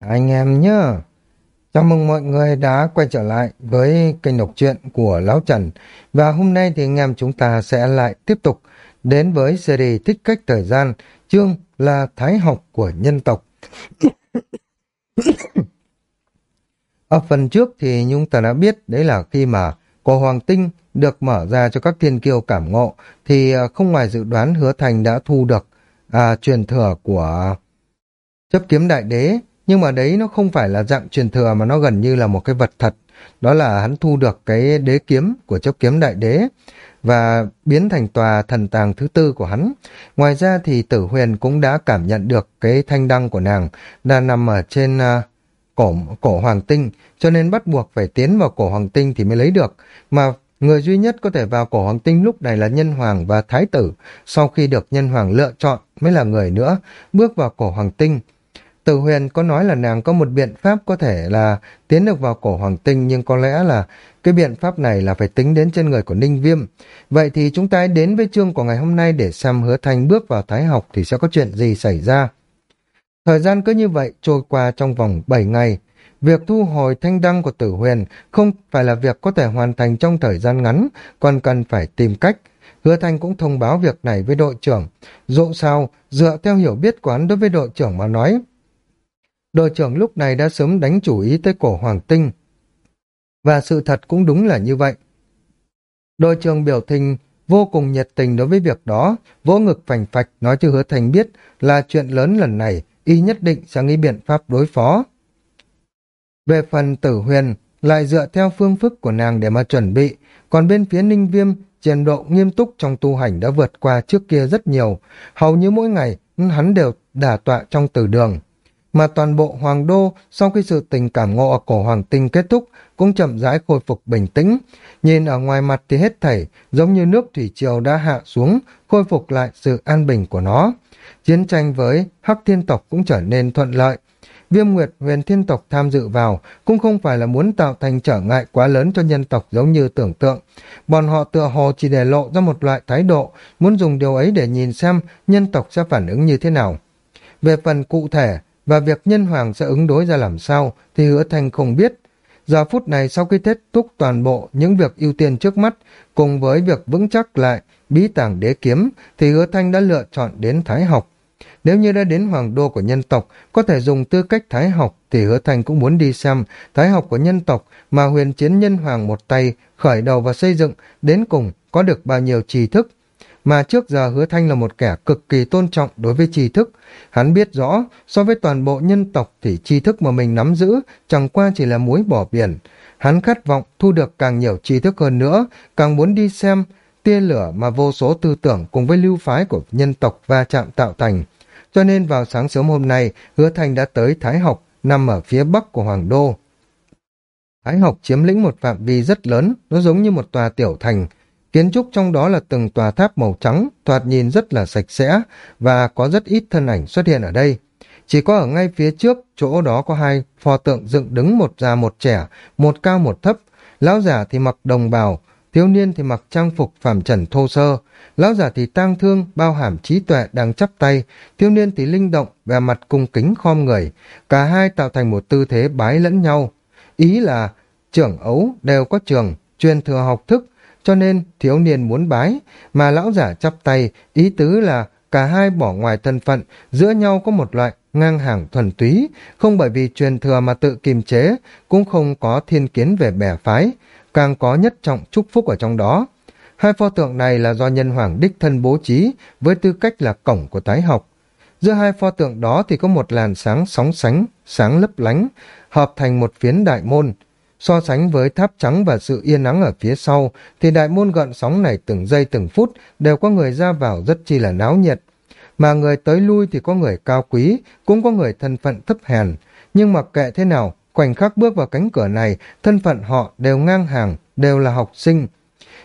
Anh em nhá. Chào mừng mọi người đã quay trở lại với kênh đọc truyện của Lão Trần. Và hôm nay thì anh em chúng ta sẽ lại tiếp tục đến với series Thích cách thời gian, chương là Thái học của nhân tộc. Ở phần trước thì chúng ta đã biết đấy là khi mà cổ hoàng tinh được mở ra cho các thiên kiêu cảm ngộ thì à, không ngoài dự đoán hứa thành đã thu được à, truyền thừa của chấp kiếm đại đế nhưng mà đấy nó không phải là dạng truyền thừa mà nó gần như là một cái vật thật. Đó là hắn thu được cái đế kiếm của chốc kiếm đại đế và biến thành tòa thần tàng thứ tư của hắn. Ngoài ra thì tử huyền cũng đã cảm nhận được cái thanh đăng của nàng đang nằm ở trên uh, cổ, cổ hoàng tinh cho nên bắt buộc phải tiến vào cổ hoàng tinh thì mới lấy được. Mà người duy nhất có thể vào cổ hoàng tinh lúc này là nhân hoàng và thái tử. Sau khi được nhân hoàng lựa chọn mới là người nữa bước vào cổ hoàng tinh Tử huyền có nói là nàng có một biện pháp có thể là tiến được vào cổ hoàng tinh nhưng có lẽ là cái biện pháp này là phải tính đến trên người của Ninh Viêm. Vậy thì chúng ta đến với chương của ngày hôm nay để xem hứa thanh bước vào thái học thì sẽ có chuyện gì xảy ra. Thời gian cứ như vậy trôi qua trong vòng 7 ngày. Việc thu hồi thanh đăng của tử huyền không phải là việc có thể hoàn thành trong thời gian ngắn, còn cần phải tìm cách. Hứa Thanh cũng thông báo việc này với đội trưởng. Dẫu sao, dựa theo hiểu biết của hắn đối với đội trưởng mà nói, đội trưởng lúc này đã sớm đánh chủ ý tới cổ hoàng tinh. Và sự thật cũng đúng là như vậy. Đội trưởng biểu tình vô cùng nhiệt tình đối với việc đó, vỗ ngực phành phạch nói cho hứa thành biết là chuyện lớn lần này, y nhất định sẽ nghĩ biện pháp đối phó. Về phần tử huyền, lại dựa theo phương phức của nàng để mà chuẩn bị, còn bên phía ninh viêm, trình độ nghiêm túc trong tu hành đã vượt qua trước kia rất nhiều, hầu như mỗi ngày hắn đều đả tọa trong tử đường mà toàn bộ hoàng đô sau khi sự tình cảm ngộ ở cổ hoàng tinh kết thúc cũng chậm rãi khôi phục bình tĩnh. Nhìn ở ngoài mặt thì hết thảy giống như nước thủy triều đã hạ xuống, khôi phục lại sự an bình của nó. Chiến tranh với Hắc Thiên Tộc cũng trở nên thuận lợi. Viêm Nguyệt huyền thiên tộc tham dự vào cũng không phải là muốn tạo thành trở ngại quá lớn cho nhân tộc giống như tưởng tượng. Bọn họ tựa hồ chỉ để lộ ra một loại thái độ, muốn dùng điều ấy để nhìn xem nhân tộc sẽ phản ứng như thế nào. Về phần cụ thể, và việc nhân hoàng sẽ ứng đối ra làm sao thì hứa thanh không biết. Giờ phút này sau khi kết thúc toàn bộ những việc ưu tiên trước mắt, cùng với việc vững chắc lại bí tàng đế kiếm, thì hứa thanh đã lựa chọn đến Thái học. Nếu như đã đến hoàng đô của nhân tộc, có thể dùng tư cách Thái học thì hứa thanh cũng muốn đi xem Thái học của nhân tộc mà huyền chiến nhân hoàng một tay khởi đầu và xây dựng đến cùng có được bao nhiêu trí thức mà trước giờ hứa thanh là một kẻ cực kỳ tôn trọng đối với tri thức. Hắn biết rõ, so với toàn bộ nhân tộc thì tri thức mà mình nắm giữ chẳng qua chỉ là muối bỏ biển. Hắn khát vọng thu được càng nhiều tri thức hơn nữa, càng muốn đi xem tia lửa mà vô số tư tưởng cùng với lưu phái của nhân tộc va chạm tạo thành. Cho nên vào sáng sớm hôm nay, hứa thanh đã tới Thái Học, nằm ở phía bắc của Hoàng Đô. Thái Học chiếm lĩnh một phạm vi rất lớn, nó giống như một tòa tiểu thành, Kiến trúc trong đó là từng tòa tháp màu trắng, thoạt nhìn rất là sạch sẽ và có rất ít thân ảnh xuất hiện ở đây. Chỉ có ở ngay phía trước, chỗ đó có hai pho tượng dựng đứng một già một trẻ, một cao một thấp. Lão giả thì mặc đồng bào, thiếu niên thì mặc trang phục phàm trần thô sơ. Lão giả thì tang thương, bao hàm trí tuệ đang chắp tay, thiếu niên thì linh động, vẻ mặt cung kính khom người. Cả hai tạo thành một tư thế bái lẫn nhau. Ý là trưởng ấu đều có trường, truyền thừa học thức, cho nên thiếu niên muốn bái, mà lão giả chắp tay, ý tứ là cả hai bỏ ngoài thân phận, giữa nhau có một loại ngang hàng thuần túy, không bởi vì truyền thừa mà tự kiềm chế, cũng không có thiên kiến về bè phái, càng có nhất trọng chúc phúc ở trong đó. Hai pho tượng này là do nhân hoàng đích thân bố trí với tư cách là cổng của tái học. Giữa hai pho tượng đó thì có một làn sáng sóng sánh, sáng lấp lánh, hợp thành một phiến đại môn, So sánh với tháp trắng và sự yên ắng ở phía sau, thì đại môn gợn sóng này từng giây từng phút đều có người ra vào rất chi là náo nhiệt. Mà người tới lui thì có người cao quý, cũng có người thân phận thấp hèn. Nhưng mặc kệ thế nào, khoảnh khắc bước vào cánh cửa này, thân phận họ đều ngang hàng, đều là học sinh.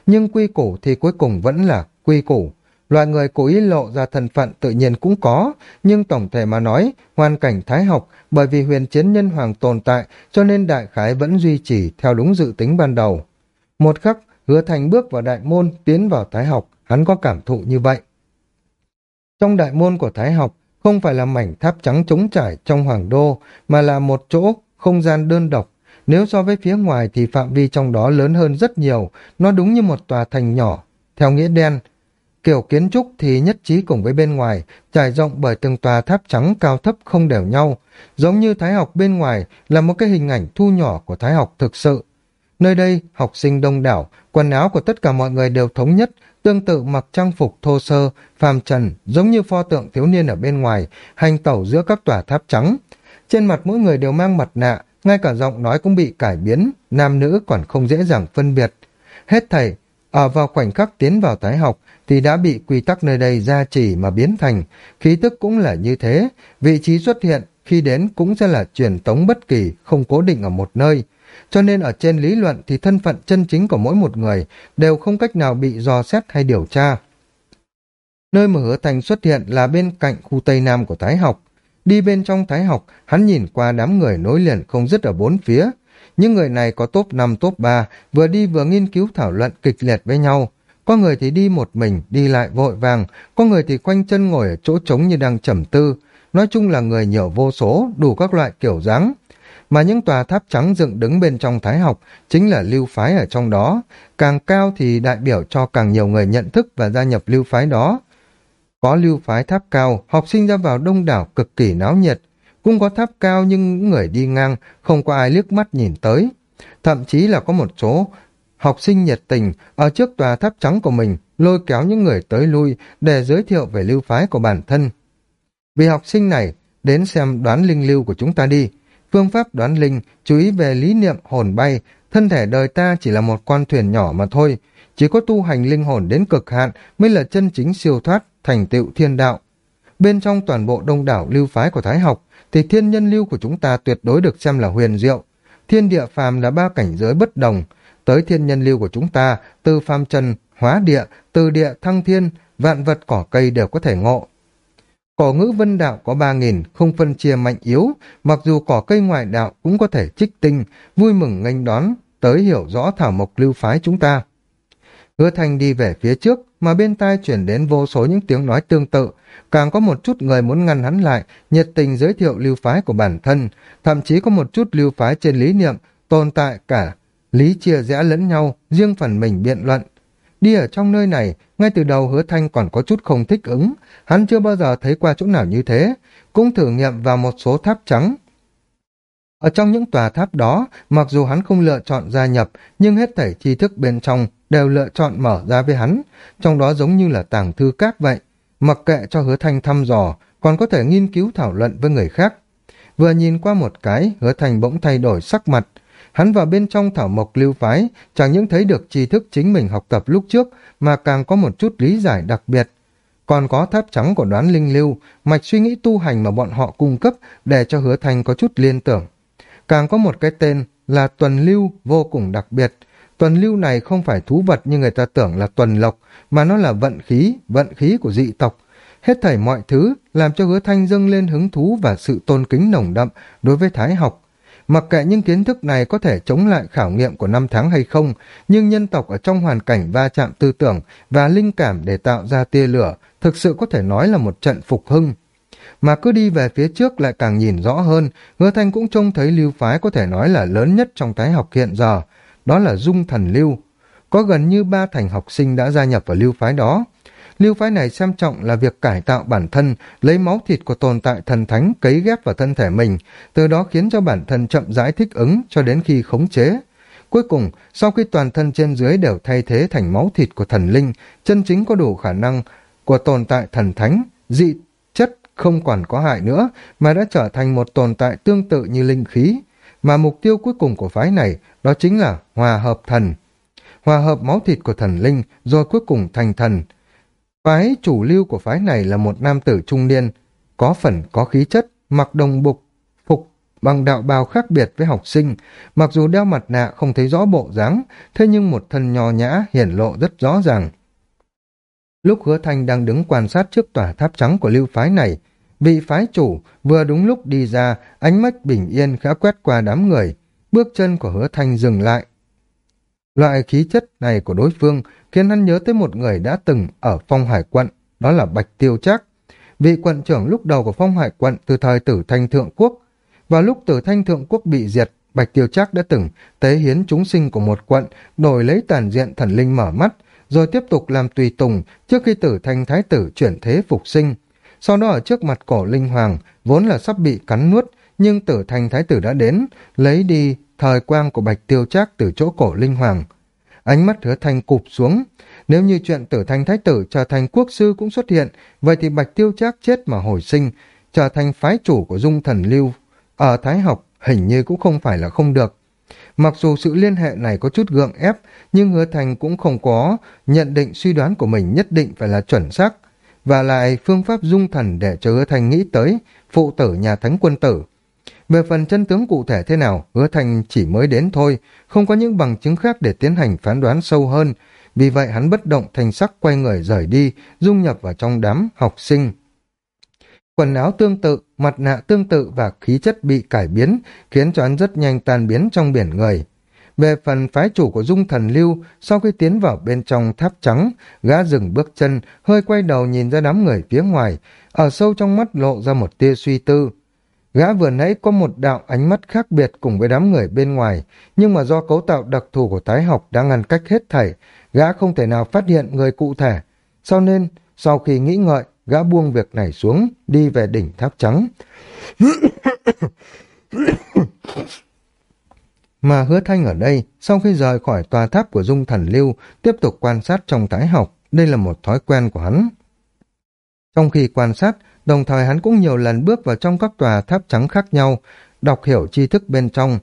Nhưng quy củ thì cuối cùng vẫn là quy củ. Loại người cố ý lộ ra thân phận tự nhiên cũng có, nhưng tổng thể mà nói, hoàn cảnh thái học bởi vì huyền chiến nhân hoàng tồn tại cho nên đại khái vẫn duy trì theo đúng dự tính ban đầu. Một khắc, hứa thành bước vào đại môn tiến vào thái học, hắn có cảm thụ như vậy. Trong đại môn của thái học, không phải là mảnh tháp trắng trống trải trong hoàng đô, mà là một chỗ không gian đơn độc. Nếu so với phía ngoài thì phạm vi trong đó lớn hơn rất nhiều, nó đúng như một tòa thành nhỏ. Theo nghĩa đen, kiểu kiến trúc thì nhất trí cùng với bên ngoài, trải rộng bởi từng tòa tháp trắng cao thấp không đều nhau, giống như thái học bên ngoài là một cái hình ảnh thu nhỏ của thái học thực sự. Nơi đây, học sinh đông đảo, quần áo của tất cả mọi người đều thống nhất, tương tự mặc trang phục thô sơ, phàm trần, giống như pho tượng thiếu niên ở bên ngoài, hành tẩu giữa các tòa tháp trắng. Trên mặt mỗi người đều mang mặt nạ, ngay cả giọng nói cũng bị cải biến, nam nữ còn không dễ dàng phân biệt. Hết thầy, ở vào khoảnh khắc tiến vào thái học thì đã bị quy tắc nơi đây gia trì mà biến thành, khí tức cũng là như thế, vị trí xuất hiện khi đến cũng sẽ là truyền tống bất kỳ, không cố định ở một nơi. Cho nên ở trên lý luận thì thân phận chân chính của mỗi một người đều không cách nào bị dò xét hay điều tra. Nơi mà hứa thành xuất hiện là bên cạnh khu Tây Nam của Thái học. Đi bên trong Thái học, hắn nhìn qua đám người nối liền không dứt ở bốn phía. Những người này có top 5 top 3, vừa đi vừa nghiên cứu thảo luận kịch liệt với nhau. Có người thì đi một mình, đi lại vội vàng, có người thì quanh chân ngồi ở chỗ trống như đang trầm tư. Nói chung là người nhiều vô số, đủ các loại kiểu dáng mà những tòa tháp trắng dựng đứng bên trong thái học chính là lưu phái ở trong đó. Càng cao thì đại biểu cho càng nhiều người nhận thức và gia nhập lưu phái đó. Có lưu phái tháp cao, học sinh ra vào đông đảo cực kỳ náo nhiệt. Cũng có tháp cao nhưng những người đi ngang không có ai liếc mắt nhìn tới. Thậm chí là có một số học sinh nhiệt tình ở trước tòa tháp trắng của mình lôi kéo những người tới lui để giới thiệu về lưu phái của bản thân. Vì học sinh này đến xem đoán linh lưu của chúng ta đi, Phương pháp đoán linh, chú ý về lý niệm hồn bay, thân thể đời ta chỉ là một con thuyền nhỏ mà thôi, chỉ có tu hành linh hồn đến cực hạn mới là chân chính siêu thoát, thành tựu thiên đạo. Bên trong toàn bộ đông đảo lưu phái của Thái học, thì thiên nhân lưu của chúng ta tuyệt đối được xem là huyền diệu. Thiên địa phàm là ba cảnh giới bất đồng, tới thiên nhân lưu của chúng ta, từ phàm trần, hóa địa, từ địa thăng thiên, vạn vật cỏ cây đều có thể ngộ. Cổ ngữ vân đạo có ba nghìn, không phân chia mạnh yếu, mặc dù cỏ cây ngoại đạo cũng có thể trích tinh, vui mừng nghênh đón, tới hiểu rõ thảo mộc lưu phái chúng ta. Hứa Thanh đi về phía trước, mà bên tai chuyển đến vô số những tiếng nói tương tự, càng có một chút người muốn ngăn hắn lại, nhiệt tình giới thiệu lưu phái của bản thân, thậm chí có một chút lưu phái trên lý niệm, tồn tại cả, lý chia rẽ lẫn nhau, riêng phần mình biện luận. Đi ở trong nơi này, ngay từ đầu hứa thanh còn có chút không thích ứng, hắn chưa bao giờ thấy qua chỗ nào như thế, cũng thử nghiệm vào một số tháp trắng. Ở trong những tòa tháp đó, mặc dù hắn không lựa chọn gia nhập, nhưng hết thảy tri thức bên trong đều lựa chọn mở ra với hắn, trong đó giống như là tàng thư cát vậy. Mặc kệ cho hứa thanh thăm dò, còn có thể nghiên cứu thảo luận với người khác. Vừa nhìn qua một cái, hứa thanh bỗng thay đổi sắc mặt, Hắn vào bên trong thảo mộc lưu phái, chẳng những thấy được tri thức chính mình học tập lúc trước, mà càng có một chút lý giải đặc biệt. Còn có tháp trắng của đoán linh lưu, mạch suy nghĩ tu hành mà bọn họ cung cấp để cho hứa thành có chút liên tưởng. Càng có một cái tên là tuần lưu vô cùng đặc biệt. Tuần lưu này không phải thú vật như người ta tưởng là tuần lộc, mà nó là vận khí, vận khí của dị tộc. Hết thảy mọi thứ làm cho hứa thanh dâng lên hứng thú và sự tôn kính nồng đậm đối với thái học. Mặc kệ những kiến thức này có thể chống lại khảo nghiệm của năm tháng hay không, nhưng nhân tộc ở trong hoàn cảnh va chạm tư tưởng và linh cảm để tạo ra tia lửa thực sự có thể nói là một trận phục hưng. Mà cứ đi về phía trước lại càng nhìn rõ hơn, hứa thanh cũng trông thấy lưu phái có thể nói là lớn nhất trong tái học hiện giờ, đó là dung thần lưu. Có gần như ba thành học sinh đã gia nhập vào lưu phái đó. Lưu phái này xem trọng là việc cải tạo bản thân, lấy máu thịt của tồn tại thần thánh cấy ghép vào thân thể mình, từ đó khiến cho bản thân chậm rãi thích ứng cho đến khi khống chế. Cuối cùng, sau khi toàn thân trên dưới đều thay thế thành máu thịt của thần linh, chân chính có đủ khả năng của tồn tại thần thánh, dị chất không còn có hại nữa, mà đã trở thành một tồn tại tương tự như linh khí. Mà mục tiêu cuối cùng của phái này đó chính là hòa hợp thần. Hòa hợp máu thịt của thần linh rồi cuối cùng thành thần, Phái chủ lưu của phái này là một nam tử trung niên, có phần có khí chất, mặc đồng bục, phục bằng đạo bào khác biệt với học sinh, mặc dù đeo mặt nạ không thấy rõ bộ dáng, thế nhưng một thân nho nhã hiển lộ rất rõ ràng. Lúc hứa thanh đang đứng quan sát trước tòa tháp trắng của lưu phái này, vị phái chủ vừa đúng lúc đi ra, ánh mắt bình yên khá quét qua đám người, bước chân của hứa thanh dừng lại. Loại khí chất này của đối phương khiến hắn nhớ tới một người đã từng ở phong hải quận, đó là Bạch Tiêu Trác. vị quận trưởng lúc đầu của phong hải quận từ thời tử thanh thượng quốc. Vào lúc tử thanh thượng quốc bị diệt, Bạch Tiêu Trác đã từng tế hiến chúng sinh của một quận, đổi lấy tàn diện thần linh mở mắt, rồi tiếp tục làm tùy tùng trước khi tử thanh thái tử chuyển thế phục sinh. Sau đó ở trước mặt cổ linh hoàng, vốn là sắp bị cắn nuốt, nhưng tử thanh thái tử đã đến, lấy đi thời quang của Bạch Tiêu Trác từ chỗ cổ linh hoàng. Ánh mắt hứa thanh cụp xuống, nếu như chuyện tử thanh thái tử trở thành quốc sư cũng xuất hiện, vậy thì Bạch Tiêu Trác chết mà hồi sinh, trở thành phái chủ của dung thần lưu. Ở Thái học, hình như cũng không phải là không được. Mặc dù sự liên hệ này có chút gượng ép, nhưng hứa thành cũng không có nhận định suy đoán của mình nhất định phải là chuẩn xác. Và lại phương pháp dung thần để cho hứa thành nghĩ tới phụ tử nhà thánh quân tử. Về phần chân tướng cụ thể thế nào, hứa thành chỉ mới đến thôi, không có những bằng chứng khác để tiến hành phán đoán sâu hơn. Vì vậy hắn bất động thành sắc quay người rời đi, dung nhập vào trong đám học sinh Quần áo tương tự, mặt nạ tương tự và khí chất bị cải biến, khiến cho hắn rất nhanh tan biến trong biển người. Về phần phái chủ của dung thần lưu, sau khi tiến vào bên trong tháp trắng, gã dừng bước chân, hơi quay đầu nhìn ra đám người phía ngoài, ở sâu trong mắt lộ ra một tia suy tư. Gã vừa nãy có một đạo ánh mắt khác biệt cùng với đám người bên ngoài, nhưng mà do cấu tạo đặc thù của tái học đã ngăn cách hết thảy, gã không thể nào phát hiện người cụ thể. Sau nên, sau khi nghĩ ngợi, gã buông việc này xuống, đi về đỉnh tháp trắng. Mà hứa thanh ở đây, sau khi rời khỏi tòa tháp của dung thần lưu, tiếp tục quan sát trong tái học, đây là một thói quen của hắn. Trong khi quan sát, đồng thời hắn cũng nhiều lần bước vào trong các tòa tháp trắng khác nhau, đọc hiểu tri thức bên trong.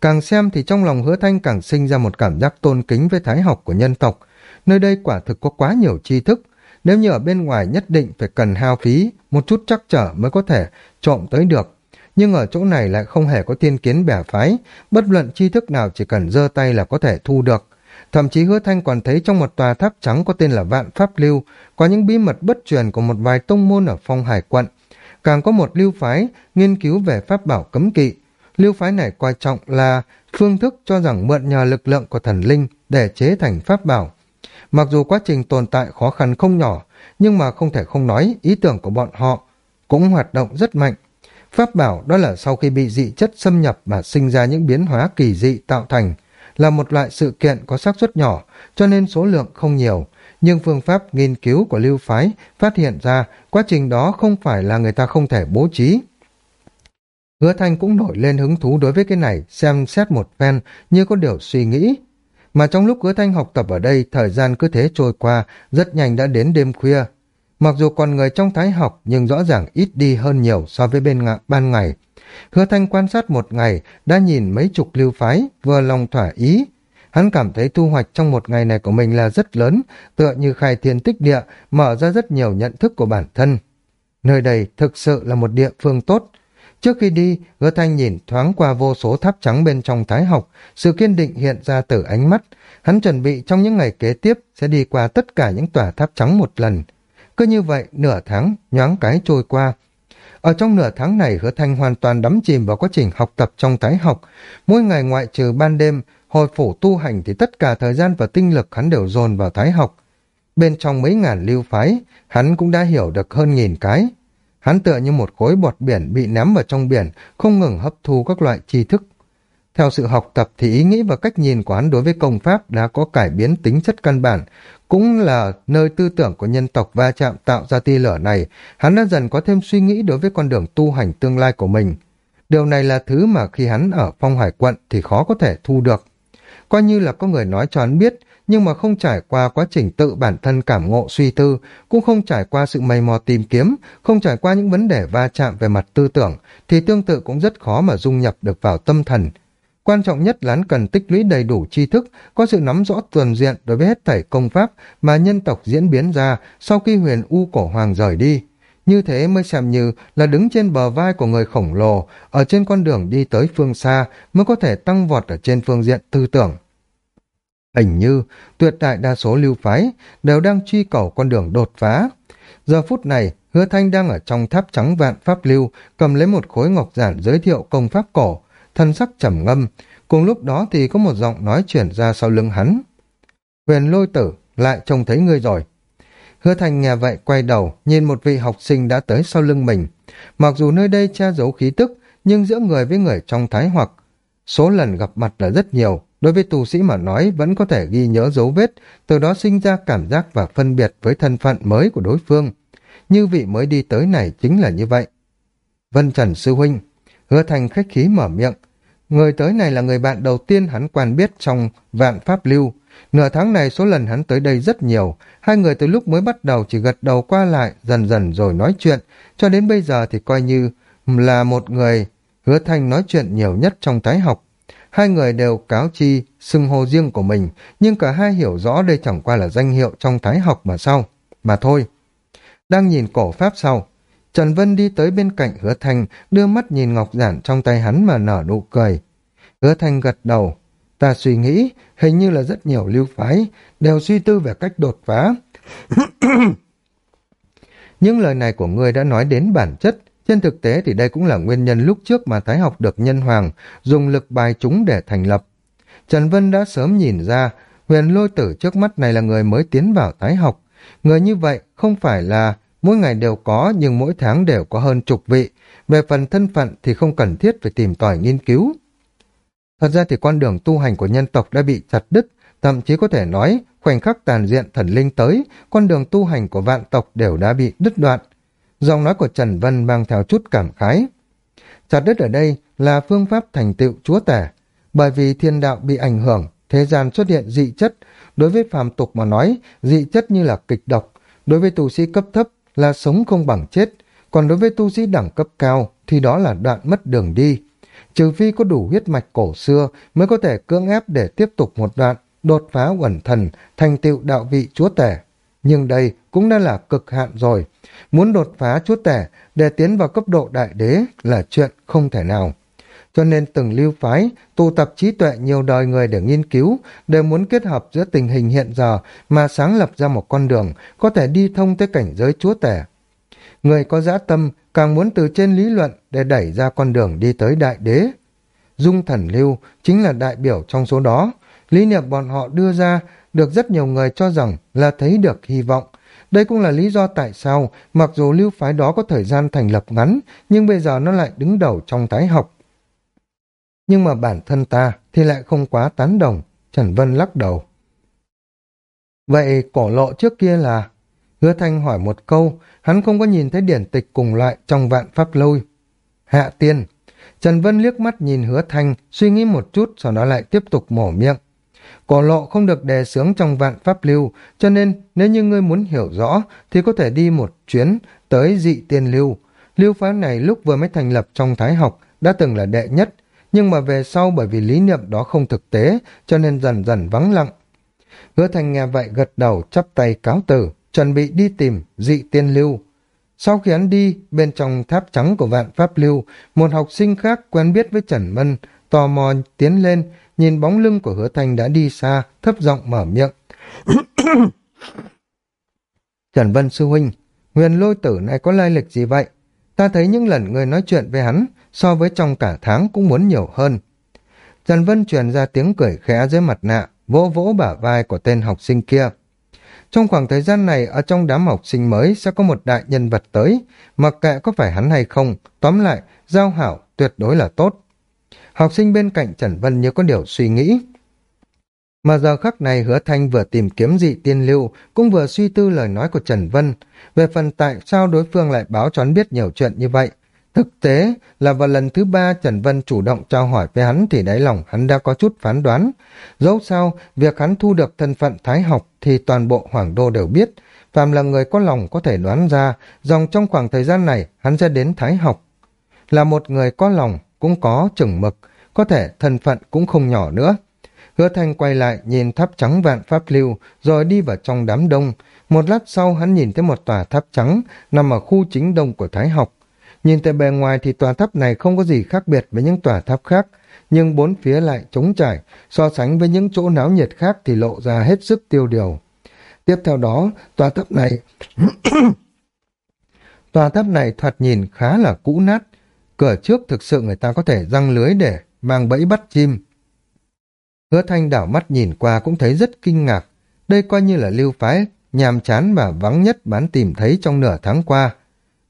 Càng xem thì trong lòng hứa thanh càng sinh ra một cảm giác tôn kính với thái học của nhân tộc. Nơi đây quả thực có quá nhiều tri thức, nếu như ở bên ngoài nhất định phải cần hao phí, một chút chắc trở mới có thể trộm tới được. Nhưng ở chỗ này lại không hề có tiên kiến bẻ phái, bất luận tri thức nào chỉ cần giơ tay là có thể thu được. Thậm chí hứa thanh còn thấy trong một tòa tháp trắng có tên là Vạn Pháp Lưu, có những bí mật bất truyền của một vài tông môn ở phong hải quận. Càng có một lưu phái nghiên cứu về pháp bảo cấm kỵ. Lưu phái này quan trọng là phương thức cho rằng mượn nhờ lực lượng của thần linh để chế thành pháp bảo. Mặc dù quá trình tồn tại khó khăn không nhỏ, nhưng mà không thể không nói ý tưởng của bọn họ cũng hoạt động rất mạnh. Pháp bảo đó là sau khi bị dị chất xâm nhập mà sinh ra những biến hóa kỳ dị tạo thành, là một loại sự kiện có xác suất nhỏ, cho nên số lượng không nhiều. Nhưng phương pháp nghiên cứu của lưu phái phát hiện ra quá trình đó không phải là người ta không thể bố trí. Hứa Thanh cũng nổi lên hứng thú đối với cái này, xem xét một phen như có điều suy nghĩ. Mà trong lúc hứa thanh học tập ở đây, thời gian cứ thế trôi qua, rất nhanh đã đến đêm khuya. Mặc dù còn người trong thái học, nhưng rõ ràng ít đi hơn nhiều so với bên ban ngày. Hứa thanh quan sát một ngày, đã nhìn mấy chục lưu phái, vừa lòng thỏa ý. Hắn cảm thấy thu hoạch trong một ngày này của mình là rất lớn, tựa như khai thiên tích địa, mở ra rất nhiều nhận thức của bản thân. Nơi đây thực sự là một địa phương tốt, Trước khi đi, hứa thanh nhìn thoáng qua vô số tháp trắng bên trong thái học, sự kiên định hiện ra từ ánh mắt. Hắn chuẩn bị trong những ngày kế tiếp sẽ đi qua tất cả những tòa tháp trắng một lần. Cứ như vậy, nửa tháng, nhoáng cái trôi qua. Ở trong nửa tháng này, hứa thanh hoàn toàn đắm chìm vào quá trình học tập trong thái học. Mỗi ngày ngoại trừ ban đêm, hồi phủ tu hành thì tất cả thời gian và tinh lực hắn đều dồn vào thái học. Bên trong mấy ngàn lưu phái, hắn cũng đã hiểu được hơn nghìn cái. Hắn tựa như một khối bọt biển bị ném vào trong biển, không ngừng hấp thu các loại tri thức. Theo sự học tập thì ý nghĩ và cách nhìn của hắn đối với công pháp đã có cải biến tính chất căn bản, cũng là nơi tư tưởng của nhân tộc va chạm tạo ra tia lửa này, hắn đã dần có thêm suy nghĩ đối với con đường tu hành tương lai của mình. Điều này là thứ mà khi hắn ở phong hải quận thì khó có thể thu được. Coi như là có người nói cho hắn biết, nhưng mà không trải qua quá trình tự bản thân cảm ngộ suy tư, cũng không trải qua sự mày mò tìm kiếm, không trải qua những vấn đề va chạm về mặt tư tưởng, thì tương tự cũng rất khó mà dung nhập được vào tâm thần. Quan trọng nhất là hắn cần tích lũy đầy đủ tri thức, có sự nắm rõ toàn diện đối với hết thảy công pháp mà nhân tộc diễn biến ra sau khi huyền U cổ hoàng rời đi. Như thế mới xem như là đứng trên bờ vai của người khổng lồ, ở trên con đường đi tới phương xa mới có thể tăng vọt ở trên phương diện tư tưởng. Hình như tuyệt đại đa số lưu phái đều đang truy cầu con đường đột phá. Giờ phút này, hứa thanh đang ở trong tháp trắng vạn pháp lưu, cầm lấy một khối ngọc giản giới thiệu công pháp cổ, thân sắc trầm ngâm. Cùng lúc đó thì có một giọng nói chuyển ra sau lưng hắn. Huyền lôi tử, lại trông thấy ngươi rồi. Hứa Thành nghe vậy quay đầu, nhìn một vị học sinh đã tới sau lưng mình. Mặc dù nơi đây che giấu khí tức, nhưng giữa người với người trong thái hoặc, số lần gặp mặt là rất nhiều. Đối với tu sĩ mà nói vẫn có thể ghi nhớ dấu vết, từ đó sinh ra cảm giác và phân biệt với thân phận mới của đối phương. Như vị mới đi tới này chính là như vậy. Vân Trần Sư Huynh, hứa thành khách khí mở miệng. Người tới này là người bạn đầu tiên hắn quan biết trong vạn pháp lưu. Nửa tháng này số lần hắn tới đây rất nhiều, hai người từ lúc mới bắt đầu chỉ gật đầu qua lại, dần dần rồi nói chuyện, cho đến bây giờ thì coi như là một người hứa thành nói chuyện nhiều nhất trong tái học. Hai người đều cáo chi xưng hô riêng của mình, nhưng cả hai hiểu rõ đây chẳng qua là danh hiệu trong thái học mà sau, mà thôi. Đang nhìn cổ pháp sau, Trần Vân đi tới bên cạnh hứa thành, đưa mắt nhìn ngọc giản trong tay hắn mà nở nụ cười. Hứa thành gật đầu, ta suy nghĩ, hình như là rất nhiều lưu phái, đều suy tư về cách đột phá. Những lời này của ngươi đã nói đến bản chất, trên thực tế thì đây cũng là nguyên nhân lúc trước mà Thái học được nhân hoàng dùng lực bài chúng để thành lập. Trần Vân đã sớm nhìn ra huyền lôi tử trước mắt này là người mới tiến vào Thái học. Người như vậy không phải là mỗi ngày đều có nhưng mỗi tháng đều có hơn chục vị. Về phần thân phận thì không cần thiết phải tìm tòi nghiên cứu. Thật ra thì con đường tu hành của nhân tộc đã bị chặt đứt, thậm chí có thể nói khoảnh khắc tàn diện thần linh tới, con đường tu hành của vạn tộc đều đã bị đứt đoạn. dòng nói của Trần Vân mang theo chút cảm khái. Chặt đứt ở đây là phương pháp thành tựu chúa tể. Bởi vì thiên đạo bị ảnh hưởng, thế gian xuất hiện dị chất. Đối với phàm tục mà nói, dị chất như là kịch độc. Đối với tu sĩ cấp thấp là sống không bằng chết. Còn đối với tu sĩ đẳng cấp cao thì đó là đoạn mất đường đi. Trừ phi có đủ huyết mạch cổ xưa mới có thể cưỡng ép để tiếp tục một đoạn đột phá quẩn thần, thành tựu đạo vị chúa tể. Nhưng đây cũng đã là cực hạn rồi. Muốn đột phá chúa tể để tiến vào cấp độ đại đế là chuyện không thể nào. Cho nên từng lưu phái, tụ tập trí tuệ nhiều đời người để nghiên cứu, đều muốn kết hợp giữa tình hình hiện giờ mà sáng lập ra một con đường có thể đi thông tới cảnh giới chúa tể. Người có dã tâm càng muốn từ trên lý luận để đẩy ra con đường đi tới đại đế. Dung thần lưu chính là đại biểu trong số đó. Lý niệm bọn họ đưa ra được rất nhiều người cho rằng là thấy được hy vọng. Đây cũng là lý do tại sao, mặc dù lưu phái đó có thời gian thành lập ngắn, nhưng bây giờ nó lại đứng đầu trong tái học. Nhưng mà bản thân ta thì lại không quá tán đồng, Trần Vân lắc đầu. Vậy cổ lộ trước kia là... Hứa Thanh hỏi một câu, hắn không có nhìn thấy điển tịch cùng loại trong vạn pháp lôi. Hạ tiên. Trần Vân liếc mắt nhìn hứa Thanh, suy nghĩ một chút, sau đó lại tiếp tục mổ miệng. Cổ lộ không được đề xướng trong vạn pháp lưu, cho nên nếu như ngươi muốn hiểu rõ thì có thể đi một chuyến tới dị tiên lưu. Lưu phái này lúc vừa mới thành lập trong thái học đã từng là đệ nhất, nhưng mà về sau bởi vì lý niệm đó không thực tế cho nên dần dần vắng lặng. Hứa thành nghe vậy gật đầu chắp tay cáo từ, chuẩn bị đi tìm dị tiên lưu. Sau khi hắn đi, bên trong tháp trắng của vạn pháp lưu, một học sinh khác quen biết với Trần Mân, tò mò tiến lên, nhìn bóng lưng của hứa Thành đã đi xa, thấp giọng mở miệng. Trần Vân Sư Huynh, huyền lôi tử này có lai lịch gì vậy? Ta thấy những lần người nói chuyện với hắn, so với trong cả tháng cũng muốn nhiều hơn. Trần Vân truyền ra tiếng cười khẽ dưới mặt nạ, vỗ vỗ bả vai của tên học sinh kia. Trong khoảng thời gian này, ở trong đám học sinh mới sẽ có một đại nhân vật tới, mặc kệ có phải hắn hay không, tóm lại, giao hảo tuyệt đối là tốt. Học sinh bên cạnh Trần Vân như có điều suy nghĩ. Mà giờ khắc này hứa thanh vừa tìm kiếm dị tiên lưu, cũng vừa suy tư lời nói của Trần Vân. Về phần tại sao đối phương lại báo cho biết nhiều chuyện như vậy. Thực tế là vào lần thứ ba Trần Vân chủ động trao hỏi với hắn thì đáy lòng hắn đã có chút phán đoán. Dẫu sao, việc hắn thu được thân phận thái học thì toàn bộ Hoàng Đô đều biết. Phạm là người có lòng có thể đoán ra, dòng trong khoảng thời gian này hắn sẽ đến thái học. Là một người có lòng, cũng có chừng mực, có thể thân phận cũng không nhỏ nữa. Hứa Thanh quay lại nhìn tháp trắng vạn pháp lưu rồi đi vào trong đám đông. Một lát sau hắn nhìn thấy một tòa tháp trắng nằm ở khu chính đông của Thái học. Nhìn từ bề ngoài thì tòa tháp này không có gì khác biệt với những tòa tháp khác, nhưng bốn phía lại trống trải, so sánh với những chỗ náo nhiệt khác thì lộ ra hết sức tiêu điều. Tiếp theo đó, tòa tháp này... tòa tháp này thoạt nhìn khá là cũ nát, Cửa trước thực sự người ta có thể răng lưới để mang bẫy bắt chim. Hứa thanh đảo mắt nhìn qua cũng thấy rất kinh ngạc. Đây coi như là lưu phái nhàm chán và vắng nhất bán tìm thấy trong nửa tháng qua.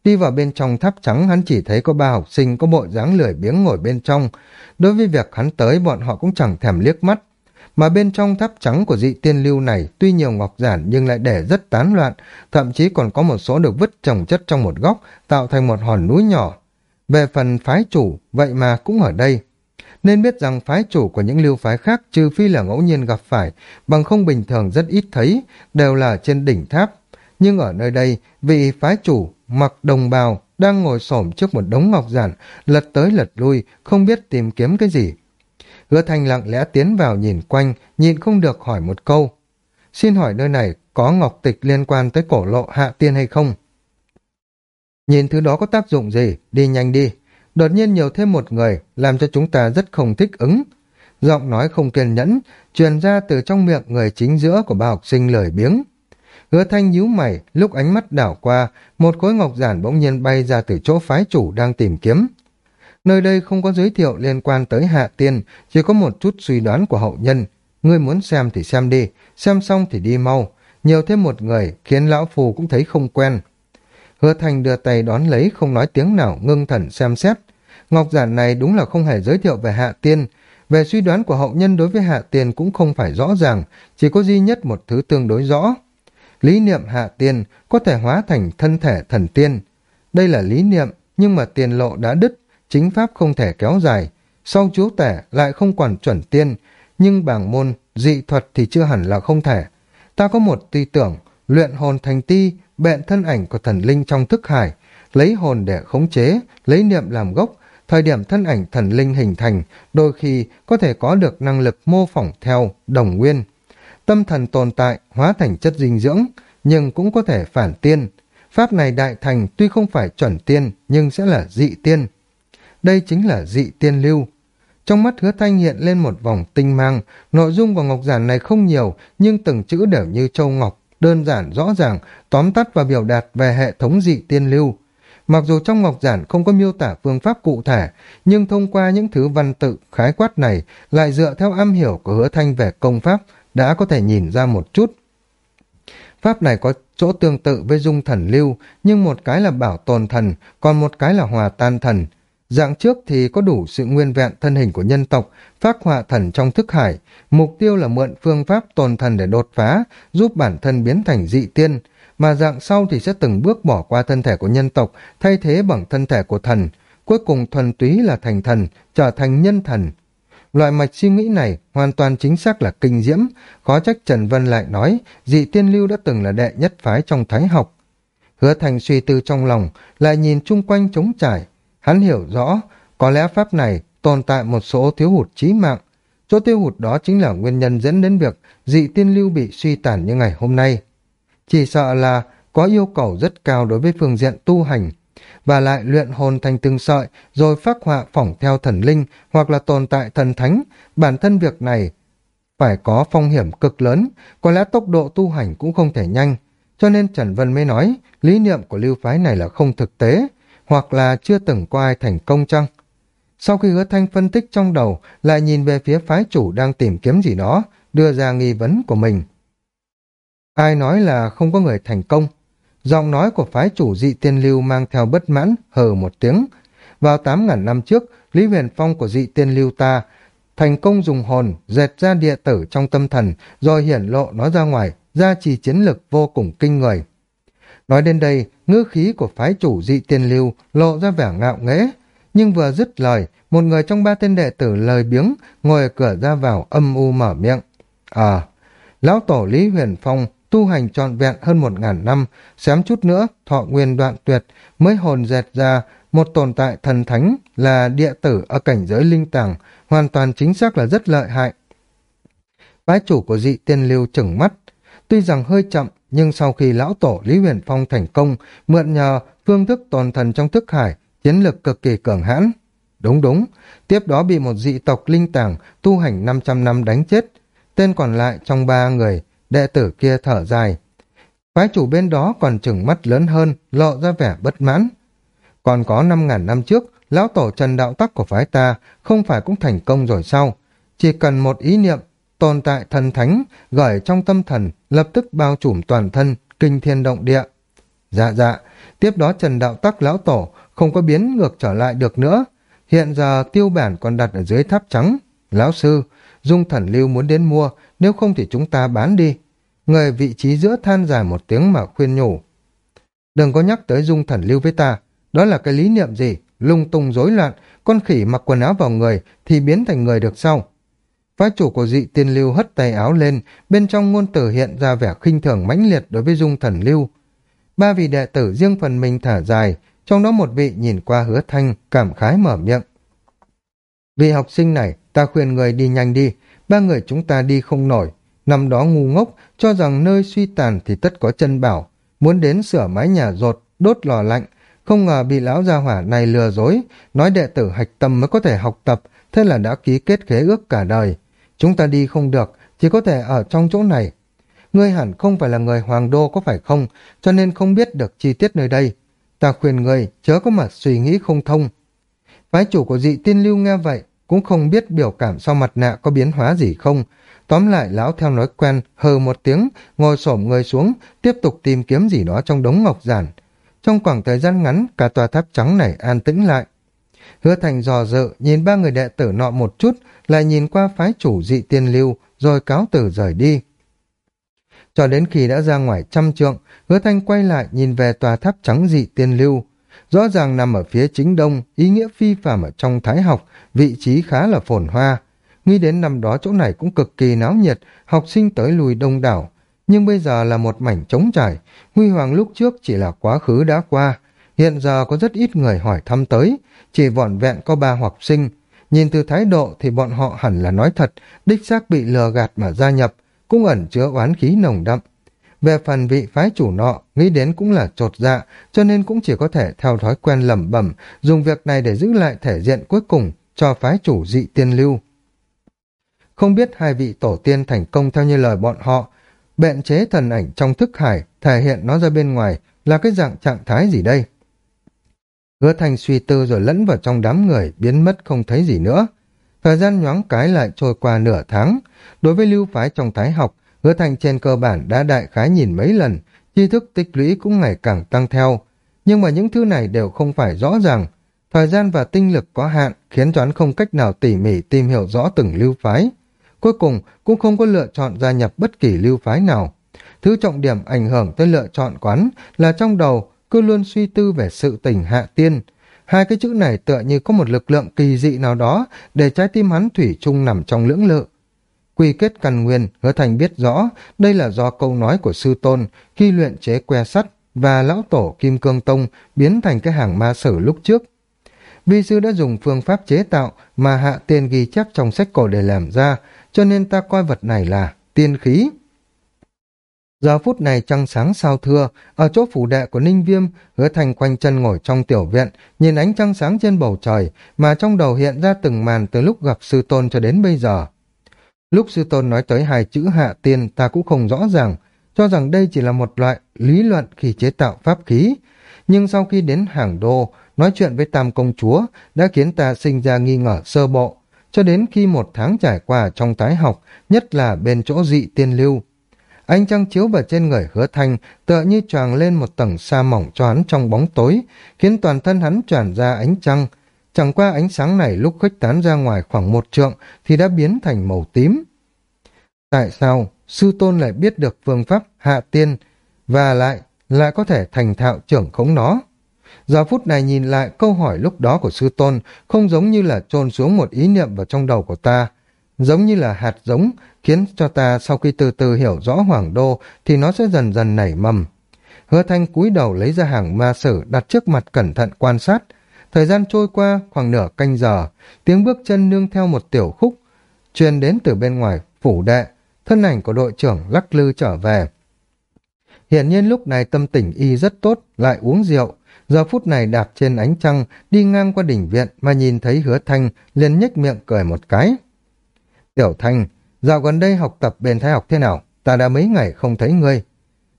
Đi vào bên trong tháp trắng hắn chỉ thấy có ba học sinh có bộ dáng lười biếng ngồi bên trong. Đối với việc hắn tới bọn họ cũng chẳng thèm liếc mắt. Mà bên trong tháp trắng của dị tiên lưu này tuy nhiều ngọc giản nhưng lại để rất tán loạn, thậm chí còn có một số được vứt trồng chất trong một góc, tạo thành một hòn núi nhỏ. Về phần phái chủ, vậy mà cũng ở đây. Nên biết rằng phái chủ của những lưu phái khác trừ phi là ngẫu nhiên gặp phải, bằng không bình thường rất ít thấy, đều là trên đỉnh tháp. Nhưng ở nơi đây, vị phái chủ mặc đồng bào đang ngồi xổm trước một đống ngọc giản, lật tới lật lui, không biết tìm kiếm cái gì. Hứa Thanh lặng lẽ tiến vào nhìn quanh, nhịn không được hỏi một câu. Xin hỏi nơi này có ngọc tịch liên quan tới cổ lộ hạ tiên hay không? Nhìn thứ đó có tác dụng gì? Đi nhanh đi. Đột nhiên nhiều thêm một người, làm cho chúng ta rất không thích ứng. Giọng nói không kiên nhẫn, truyền ra từ trong miệng người chính giữa của ba học sinh lời biếng. Hứa thanh nhíu mày, lúc ánh mắt đảo qua, một khối ngọc giản bỗng nhiên bay ra từ chỗ phái chủ đang tìm kiếm. Nơi đây không có giới thiệu liên quan tới hạ tiên, chỉ có một chút suy đoán của hậu nhân. Ngươi muốn xem thì xem đi, xem xong thì đi mau. Nhiều thêm một người, khiến lão phù cũng thấy không quen. Hứa Thành đưa tay đón lấy không nói tiếng nào ngưng thần xem xét. Ngọc giản này đúng là không hề giới thiệu về hạ tiên. Về suy đoán của hậu nhân đối với hạ tiên cũng không phải rõ ràng, chỉ có duy nhất một thứ tương đối rõ. Lý niệm hạ tiên có thể hóa thành thân thể thần tiên. Đây là lý niệm, nhưng mà tiền lộ đã đứt, chính pháp không thể kéo dài. Sau chúa tể lại không còn chuẩn tiên, nhưng bảng môn, dị thuật thì chưa hẳn là không thể. Ta có một tư tưởng, luyện hồn thành ti, bện thân ảnh của thần linh trong thức hải, lấy hồn để khống chế, lấy niệm làm gốc, thời điểm thân ảnh thần linh hình thành, đôi khi có thể có được năng lực mô phỏng theo đồng nguyên. Tâm thần tồn tại, hóa thành chất dinh dưỡng, nhưng cũng có thể phản tiên. Pháp này đại thành tuy không phải chuẩn tiên, nhưng sẽ là dị tiên. Đây chính là dị tiên lưu. Trong mắt hứa thanh hiện lên một vòng tinh mang, nội dung của ngọc giản này không nhiều, nhưng từng chữ đều như châu ngọc, đơn giản rõ ràng, tóm tắt và biểu đạt về hệ thống dị tiên lưu. Mặc dù trong ngọc giản không có miêu tả phương pháp cụ thể, nhưng thông qua những thứ văn tự khái quát này lại dựa theo am hiểu của hứa thanh về công pháp đã có thể nhìn ra một chút. Pháp này có chỗ tương tự với dung thần lưu, nhưng một cái là bảo tồn thần, còn một cái là hòa tan thần. Dạng trước thì có đủ sự nguyên vẹn thân hình của nhân tộc, phát họa thần trong thức hải, mục tiêu là mượn phương pháp tồn thần để đột phá, giúp bản thân biến thành dị tiên, mà dạng sau thì sẽ từng bước bỏ qua thân thể của nhân tộc, thay thế bằng thân thể của thần, cuối cùng thuần túy là thành thần, trở thành nhân thần. Loại mạch suy nghĩ này hoàn toàn chính xác là kinh diễm, khó trách Trần Vân lại nói dị tiên lưu đã từng là đệ nhất phái trong thái học. Hứa thành suy tư trong lòng, lại nhìn chung quanh trống trải, Hắn hiểu rõ, có lẽ pháp này tồn tại một số thiếu hụt trí mạng. Chỗ thiếu hụt đó chính là nguyên nhân dẫn đến việc dị tiên lưu bị suy tàn như ngày hôm nay. Chỉ sợ là có yêu cầu rất cao đối với phương diện tu hành, và lại luyện hồn thành từng sợi, rồi phát họa phỏng theo thần linh hoặc là tồn tại thần thánh, bản thân việc này phải có phong hiểm cực lớn, có lẽ tốc độ tu hành cũng không thể nhanh. Cho nên Trần Vân mới nói, lý niệm của lưu phái này là không thực tế, hoặc là chưa từng có ai thành công chăng? Sau khi hứa thanh phân tích trong đầu, lại nhìn về phía phái chủ đang tìm kiếm gì đó, đưa ra nghi vấn của mình. Ai nói là không có người thành công? Giọng nói của phái chủ dị tiên lưu mang theo bất mãn, hờ một tiếng. Vào 8.000 năm trước, Lý Huyền Phong của dị tiên lưu ta thành công dùng hồn dệt ra địa tử trong tâm thần rồi hiển lộ nó ra ngoài, gia trì chiến lực vô cùng kinh người. Nói đến đây, ngữ khí của phái chủ dị tiên lưu lộ ra vẻ ngạo nghễ, nhưng vừa dứt lời, một người trong ba tên đệ tử lời biếng ngồi ở cửa ra vào âm u mở miệng. À, lão tổ Lý Huyền Phong tu hành trọn vẹn hơn một ngàn năm, xém chút nữa, thọ nguyên đoạn tuyệt, mới hồn dẹt ra một tồn tại thần thánh là địa tử ở cảnh giới linh tàng, hoàn toàn chính xác là rất lợi hại. Bái chủ của dị tiên lưu chừng mắt, tuy rằng hơi chậm nhưng sau khi lão tổ Lý Huyền Phong thành công, mượn nhờ phương thức toàn thần trong thức hải, chiến lực cực kỳ cường hãn. Đúng đúng, tiếp đó bị một dị tộc linh tàng tu hành 500 năm đánh chết. Tên còn lại trong ba người, đệ tử kia thở dài. Phái chủ bên đó còn chừng mắt lớn hơn, lộ ra vẻ bất mãn. Còn có 5.000 năm trước, lão tổ Trần Đạo Tắc của phái ta không phải cũng thành công rồi sao? Chỉ cần một ý niệm tồn tại thần thánh, gửi trong tâm thần, lập tức bao trùm toàn thân, kinh thiên động địa. Dạ dạ, tiếp đó Trần Đạo Tắc lão tổ không có biến ngược trở lại được nữa. Hiện giờ tiêu bản còn đặt ở dưới tháp trắng. Lão sư, Dung Thần Lưu muốn đến mua, nếu không thì chúng ta bán đi. Người vị trí giữa than dài một tiếng mà khuyên nhủ. Đừng có nhắc tới Dung Thần Lưu với ta, đó là cái lý niệm gì? Lung tung rối loạn, con khỉ mặc quần áo vào người thì biến thành người được sau. Phái chủ của dị tiên lưu hất tay áo lên, bên trong ngôn tử hiện ra vẻ khinh thường mãnh liệt đối với dung thần lưu. Ba vị đệ tử riêng phần mình thở dài, trong đó một vị nhìn qua hứa thanh, cảm khái mở miệng. Vị học sinh này, ta khuyên người đi nhanh đi, ba người chúng ta đi không nổi. Năm đó ngu ngốc, cho rằng nơi suy tàn thì tất có chân bảo, muốn đến sửa mái nhà rột, đốt lò lạnh, không ngờ bị lão gia hỏa này lừa dối, nói đệ tử hạch tâm mới có thể học tập, thế là đã ký kết khế ước cả đời. Chúng ta đi không được, chỉ có thể ở trong chỗ này. Ngươi hẳn không phải là người hoàng đô có phải không, cho nên không biết được chi tiết nơi đây. Ta khuyên ngươi chớ có mà suy nghĩ không thông. Phái chủ của dị tiên lưu nghe vậy, cũng không biết biểu cảm sau mặt nạ có biến hóa gì không. Tóm lại lão theo nói quen, hờ một tiếng, ngồi xổm người xuống, tiếp tục tìm kiếm gì đó trong đống ngọc giản. Trong khoảng thời gian ngắn, cả tòa tháp trắng này an tĩnh lại. Hứa thành dò dự, nhìn ba người đệ tử nọ một chút, lại nhìn qua phái chủ dị tiên lưu, rồi cáo tử rời đi. Cho đến khi đã ra ngoài trăm trượng, hứa thanh quay lại nhìn về tòa tháp trắng dị tiên lưu. Rõ ràng nằm ở phía chính đông, ý nghĩa phi phàm ở trong thái học, vị trí khá là phồn hoa. Nghĩ đến năm đó chỗ này cũng cực kỳ náo nhiệt, học sinh tới lùi đông đảo. Nhưng bây giờ là một mảnh trống trải, huy hoàng lúc trước chỉ là quá khứ đã qua. Hiện giờ có rất ít người hỏi thăm tới, chỉ vỏn vẹn có ba học sinh. Nhìn từ thái độ thì bọn họ hẳn là nói thật, đích xác bị lừa gạt mà gia nhập, cũng ẩn chứa oán khí nồng đậm. Về phần vị phái chủ nọ, nghĩ đến cũng là trột dạ, cho nên cũng chỉ có thể theo thói quen lẩm bẩm, dùng việc này để giữ lại thể diện cuối cùng cho phái chủ dị tiên lưu. Không biết hai vị tổ tiên thành công theo như lời bọn họ, bện chế thần ảnh trong thức hải, thể hiện nó ra bên ngoài là cái dạng trạng thái gì đây? Hứa thành suy tư rồi lẫn vào trong đám người, biến mất không thấy gì nữa. Thời gian nhoáng cái lại trôi qua nửa tháng. Đối với lưu phái trong thái học, hứa thành trên cơ bản đã đại khái nhìn mấy lần, tri thức tích lũy cũng ngày càng tăng theo. Nhưng mà những thứ này đều không phải rõ ràng. Thời gian và tinh lực có hạn khiến toán không cách nào tỉ mỉ tìm hiểu rõ từng lưu phái. Cuối cùng cũng không có lựa chọn gia nhập bất kỳ lưu phái nào. Thứ trọng điểm ảnh hưởng tới lựa chọn quán là trong đầu cứ luôn suy tư về sự tình hạ tiên. Hai cái chữ này tựa như có một lực lượng kỳ dị nào đó để trái tim hắn thủy chung nằm trong lưỡng lự. Quy kết căn nguyên, hứa thành biết rõ đây là do câu nói của sư tôn khi luyện chế que sắt và lão tổ Kim Cương Tông biến thành cái hàng ma sử lúc trước. Vi sư đã dùng phương pháp chế tạo mà hạ tiên ghi chép trong sách cổ để làm ra, cho nên ta coi vật này là tiên khí. Giờ phút này trăng sáng sao thưa, ở chỗ phủ đệ của Ninh Viêm, hứa thành quanh chân ngồi trong tiểu viện, nhìn ánh trăng sáng trên bầu trời, mà trong đầu hiện ra từng màn từ lúc gặp sư tôn cho đến bây giờ. Lúc sư tôn nói tới hai chữ hạ tiên ta cũng không rõ ràng, cho rằng đây chỉ là một loại lý luận khi chế tạo pháp khí. Nhưng sau khi đến hàng đô, nói chuyện với tam công chúa đã khiến ta sinh ra nghi ngờ sơ bộ, cho đến khi một tháng trải qua trong tái học, nhất là bên chỗ dị tiên lưu. Ánh trăng chiếu vào trên người hứa thanh, tựa như tràng lên một tầng sa mỏng cho hắn trong bóng tối, khiến toàn thân hắn tràn ra ánh trăng. Chẳng qua ánh sáng này lúc khuếch tán ra ngoài khoảng một trượng thì đã biến thành màu tím. Tại sao sư tôn lại biết được phương pháp hạ tiên và lại lại có thể thành thạo trưởng khống nó? Giờ phút này nhìn lại câu hỏi lúc đó của sư tôn không giống như là trôn xuống một ý niệm vào trong đầu của ta, giống như là hạt giống khiến cho ta sau khi từ từ hiểu rõ hoàng đô thì nó sẽ dần dần nảy mầm. Hứa thanh cúi đầu lấy ra hàng ma sử đặt trước mặt cẩn thận quan sát. Thời gian trôi qua khoảng nửa canh giờ, tiếng bước chân nương theo một tiểu khúc, truyền đến từ bên ngoài phủ đệ, thân ảnh của đội trưởng lắc lư trở về. hiển nhiên lúc này tâm tình y rất tốt, lại uống rượu, giờ phút này đạp trên ánh trăng, đi ngang qua đỉnh viện mà nhìn thấy hứa thanh, liền nhếch miệng cười một cái. Tiểu thanh, dạo gần đây học tập bên thái học thế nào? Ta đã mấy ngày không thấy ngươi.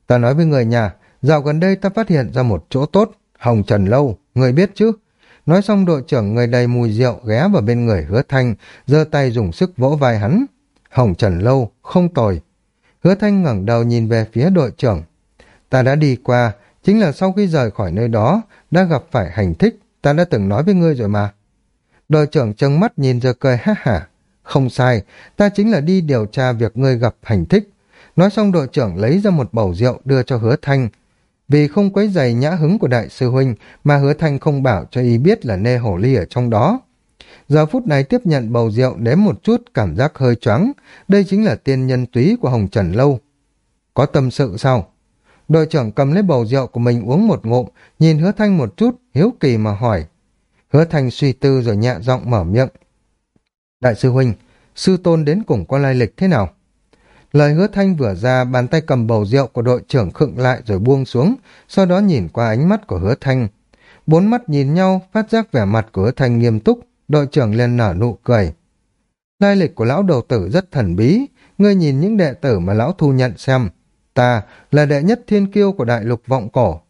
Ta nói với người nhà, dạo gần đây ta phát hiện ra một chỗ tốt, Hồng Trần Lâu, người biết chứ? Nói xong đội trưởng người đầy mùi rượu ghé vào bên người hứa thanh, giơ tay dùng sức vỗ vai hắn. Hồng Trần Lâu, không tồi. Hứa Thanh ngẩng đầu nhìn về phía đội trưởng. Ta đã đi qua, chính là sau khi rời khỏi nơi đó, đã gặp phải hành thích, ta đã từng nói với ngươi rồi mà. Đội trưởng trừng mắt nhìn giờ cười ha hả. Không sai, ta chính là đi điều tra việc ngươi gặp hành thích. Nói xong đội trưởng lấy ra một bầu rượu đưa cho hứa thanh. Vì không quấy giày nhã hứng của đại sư huynh mà hứa thanh không bảo cho y biết là nê hổ ly ở trong đó. Giờ phút này tiếp nhận bầu rượu đếm một chút cảm giác hơi choáng. Đây chính là tiên nhân túy của Hồng Trần Lâu. Có tâm sự sao? Đội trưởng cầm lấy bầu rượu của mình uống một ngụm, nhìn hứa thanh một chút, hiếu kỳ mà hỏi. Hứa thanh suy tư rồi nhẹ giọng mở miệng. Đại sư huynh, sư tôn đến cùng có lai lịch thế nào? Lời hứa thanh vừa ra, bàn tay cầm bầu rượu của đội trưởng khựng lại rồi buông xuống, sau đó nhìn qua ánh mắt của hứa thanh. Bốn mắt nhìn nhau, phát giác vẻ mặt của hứa thanh nghiêm túc, đội trưởng liền nở nụ cười. Lai lịch của lão đầu tử rất thần bí, ngươi nhìn những đệ tử mà lão thu nhận xem. Ta là đệ nhất thiên kiêu của đại lục vọng cổ.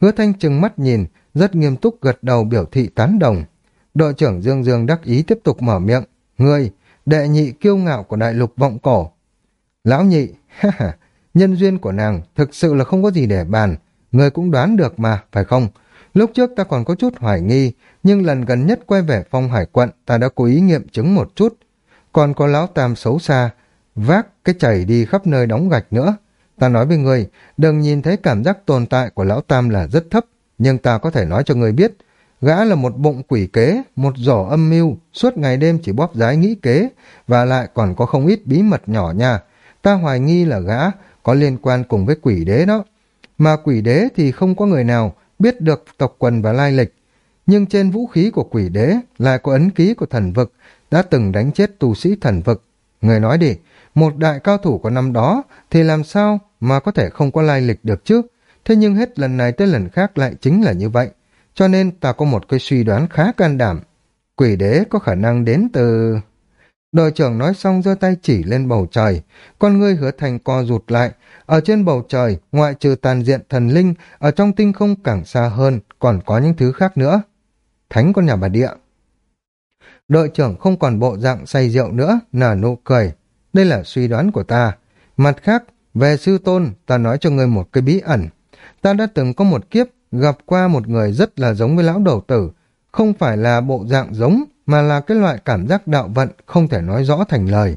Hứa thanh chừng mắt nhìn, rất nghiêm túc gật đầu biểu thị tán đồng. Đội trưởng Dương Dương đắc ý tiếp tục mở miệng. Ngươi, đệ nhị kiêu ngạo của đại lục vọng cổ. Lão nhị, ha ha, nhân duyên của nàng thực sự là không có gì để bàn. Ngươi cũng đoán được mà, phải không? Lúc trước ta còn có chút hoài nghi, nhưng lần gần nhất quay về phong hải quận ta đã cố ý nghiệm chứng một chút. Còn có lão tam xấu xa, vác cái chảy đi khắp nơi đóng gạch nữa. Ta nói với người, đừng nhìn thấy cảm giác tồn tại của lão tam là rất thấp, nhưng ta có thể nói cho người biết, gã là một bụng quỷ kế, một giỏ âm mưu, suốt ngày đêm chỉ bóp giái nghĩ kế, và lại còn có không ít bí mật nhỏ nha. Ta hoài nghi là gã có liên quan cùng với quỷ đế đó. Mà quỷ đế thì không có người nào biết được tộc quần và lai lịch. Nhưng trên vũ khí của quỷ đế lại có ấn ký của thần vực, đã từng đánh chết tu sĩ thần vực. Người nói đi, một đại cao thủ của năm đó thì làm sao mà có thể không có lai lịch được chứ? Thế nhưng hết lần này tới lần khác lại chính là như vậy. Cho nên ta có một cái suy đoán khá can đảm. Quỷ đế có khả năng đến từ... Đội trưởng nói xong giơ tay chỉ lên bầu trời. Con ngươi hứa thành co rụt lại. Ở trên bầu trời, ngoại trừ tàn diện thần linh, ở trong tinh không càng xa hơn, còn có những thứ khác nữa. Thánh con nhà bà địa. Đội trưởng không còn bộ dạng say rượu nữa, nở nụ cười. Đây là suy đoán của ta. Mặt khác, về sư tôn, ta nói cho ngươi một cái bí ẩn. Ta đã từng có một kiếp gặp qua một người rất là giống với lão đầu tử. Không phải là bộ dạng giống, mà là cái loại cảm giác đạo vận không thể nói rõ thành lời.